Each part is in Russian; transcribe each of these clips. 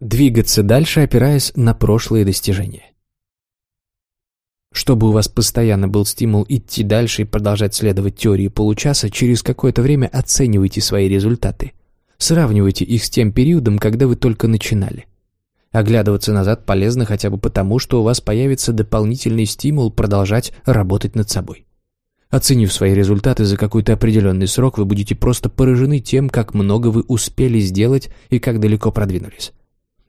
Двигаться дальше, опираясь на прошлые достижения. Чтобы у вас постоянно был стимул идти дальше и продолжать следовать теории получаса, через какое-то время оценивайте свои результаты. Сравнивайте их с тем периодом, когда вы только начинали. Оглядываться назад полезно хотя бы потому, что у вас появится дополнительный стимул продолжать работать над собой. Оценив свои результаты за какой-то определенный срок, вы будете просто поражены тем, как много вы успели сделать и как далеко продвинулись.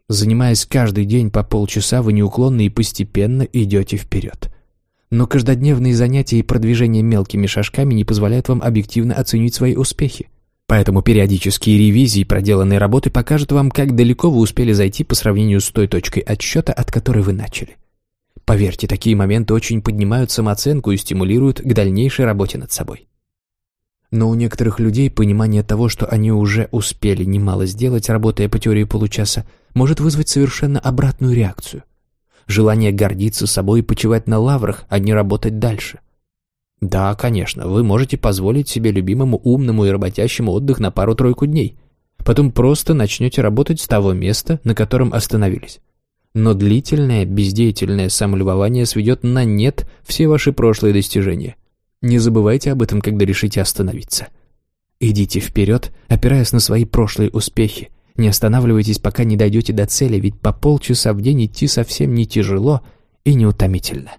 Занимаясь каждый день по полчаса, вы неуклонно и постепенно идете вперед. Но каждодневные занятия и продвижение мелкими шажками не позволяют вам объективно оценить свои успехи. Поэтому периодические ревизии проделанной работы покажут вам, как далеко вы успели зайти по сравнению с той точкой отсчета, от которой вы начали. Поверьте, такие моменты очень поднимают самооценку и стимулируют к дальнейшей работе над собой. Но у некоторых людей понимание того, что они уже успели немало сделать, работая по теории получаса, может вызвать совершенно обратную реакцию – желание гордиться собой и почивать на лаврах, а не работать дальше. Да, конечно, вы можете позволить себе любимому умному и работящему отдых на пару-тройку дней. Потом просто начнете работать с того места, на котором остановились. Но длительное, бездеятельное самолюбование сведет на нет все ваши прошлые достижения. Не забывайте об этом, когда решите остановиться. Идите вперед, опираясь на свои прошлые успехи, не останавливайтесь, пока не дойдете до цели, ведь по полчаса в день идти совсем не тяжело и не утомительно.